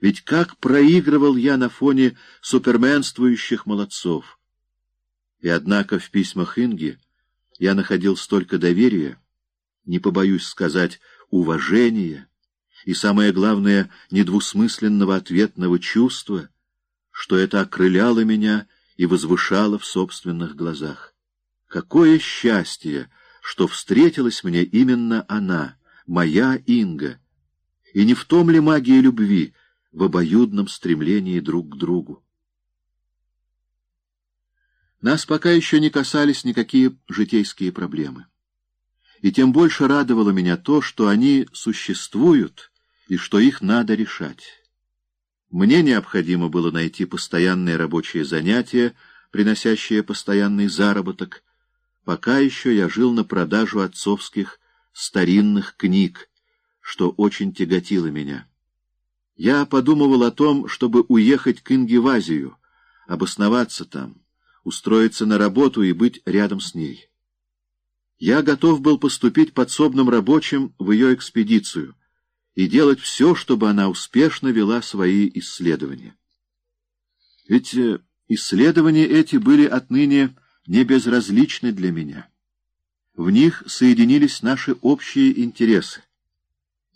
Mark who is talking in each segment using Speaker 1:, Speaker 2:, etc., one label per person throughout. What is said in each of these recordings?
Speaker 1: Ведь как проигрывал я на фоне суперменствующих молодцов! И однако в письмах Инги я находил столько доверия, не побоюсь сказать, уважения и, самое главное, недвусмысленного ответного чувства, что это окрыляло меня и возвышало в собственных глазах. Какое счастье, что встретилась мне именно она, моя Инга! И не в том ли магия любви, в обоюдном стремлении друг к другу? Нас пока еще не касались никакие житейские проблемы. И тем больше радовало меня то, что они существуют и что их надо решать. Мне необходимо было найти постоянное рабочее занятие, приносящее постоянный заработок. Пока еще я жил на продажу отцовских старинных книг, что очень тяготило меня. Я подумывал о том, чтобы уехать к Инге в Азию, обосноваться там, устроиться на работу и быть рядом с ней. Я готов был поступить подсобным рабочим в ее экспедицию и делать все, чтобы она успешно вела свои исследования. Ведь э, исследования эти были отныне не безразличны для меня. В них соединились наши общие интересы.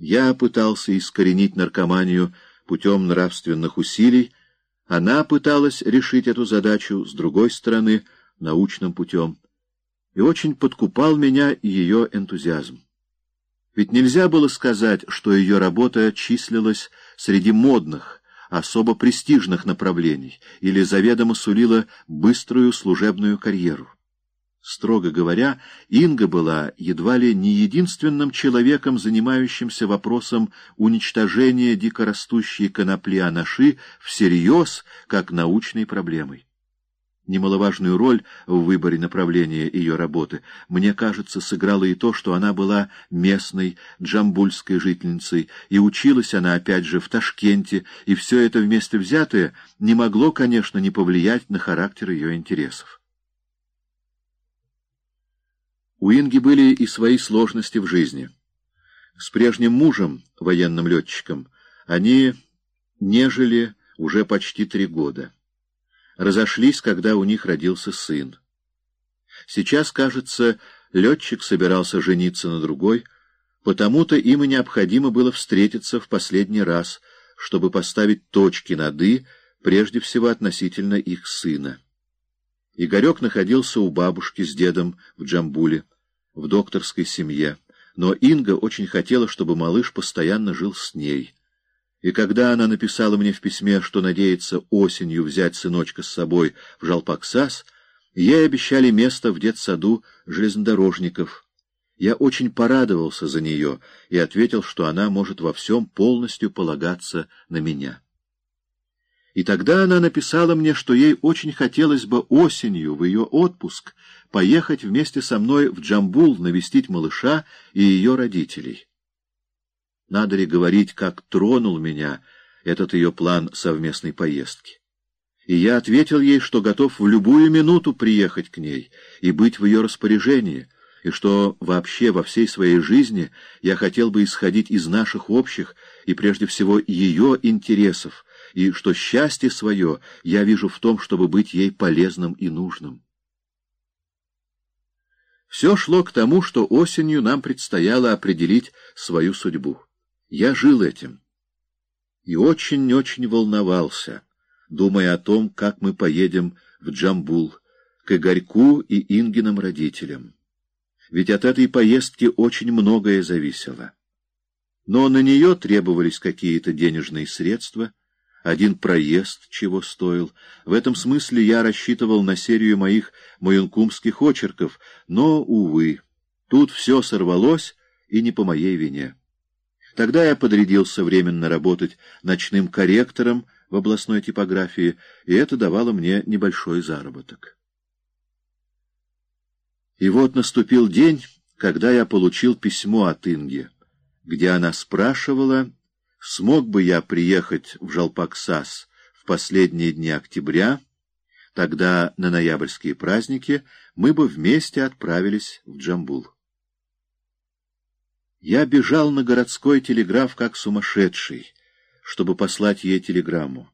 Speaker 1: Я пытался искоренить наркоманию путем нравственных усилий, она пыталась решить эту задачу с другой стороны, научным путем, и очень подкупал меня ее энтузиазм. Ведь нельзя было сказать, что ее работа числилась среди модных, особо престижных направлений или заведомо сулила быструю служебную карьеру. Строго говоря, Инга была едва ли не единственным человеком, занимающимся вопросом уничтожения дикорастущей конопли анаши всерьез, как научной проблемой. Немаловажную роль в выборе направления ее работы, мне кажется, сыграло и то, что она была местной джамбульской жительницей, и училась она опять же в Ташкенте, и все это вместе взятое не могло, конечно, не повлиять на характер ее интересов. У Инги были и свои сложности в жизни. С прежним мужем, военным летчиком, они не жили уже почти три года. Разошлись, когда у них родился сын. Сейчас, кажется, летчик собирался жениться на другой, потому-то им и необходимо было встретиться в последний раз, чтобы поставить точки над «и», прежде всего относительно их сына. Игорек находился у бабушки с дедом в Джамбуле в докторской семье, но Инга очень хотела, чтобы малыш постоянно жил с ней. И когда она написала мне в письме, что надеется осенью взять сыночка с собой в Жалпаксас, ей обещали место в детсаду железнодорожников. Я очень порадовался за нее и ответил, что она может во всем полностью полагаться на меня. И тогда она написала мне, что ей очень хотелось бы осенью, в ее отпуск, поехать вместе со мной в Джамбул навестить малыша и ее родителей. Надо ли говорить, как тронул меня этот ее план совместной поездки? И я ответил ей, что готов в любую минуту приехать к ней и быть в ее распоряжении, и что вообще во всей своей жизни я хотел бы исходить из наших общих и прежде всего ее интересов, и что счастье свое я вижу в том, чтобы быть ей полезным и нужным. Все шло к тому, что осенью нам предстояло определить свою судьбу. Я жил этим. И очень-очень волновался, думая о том, как мы поедем в Джамбул, к Игорьку и Ингиным родителям. Ведь от этой поездки очень многое зависело. Но на нее требовались какие-то денежные средства — один проезд чего стоил. В этом смысле я рассчитывал на серию моих маюнкумских очерков, но, увы, тут все сорвалось, и не по моей вине. Тогда я подрядился временно работать ночным корректором в областной типографии, и это давало мне небольшой заработок. И вот наступил день, когда я получил письмо от Инги, где она спрашивала смог бы я приехать в Жалпаксас в последние дни октября, тогда на ноябрьские праздники мы бы вместе отправились в Джамбул. Я бежал на городской телеграф как сумасшедший, чтобы послать ей телеграмму.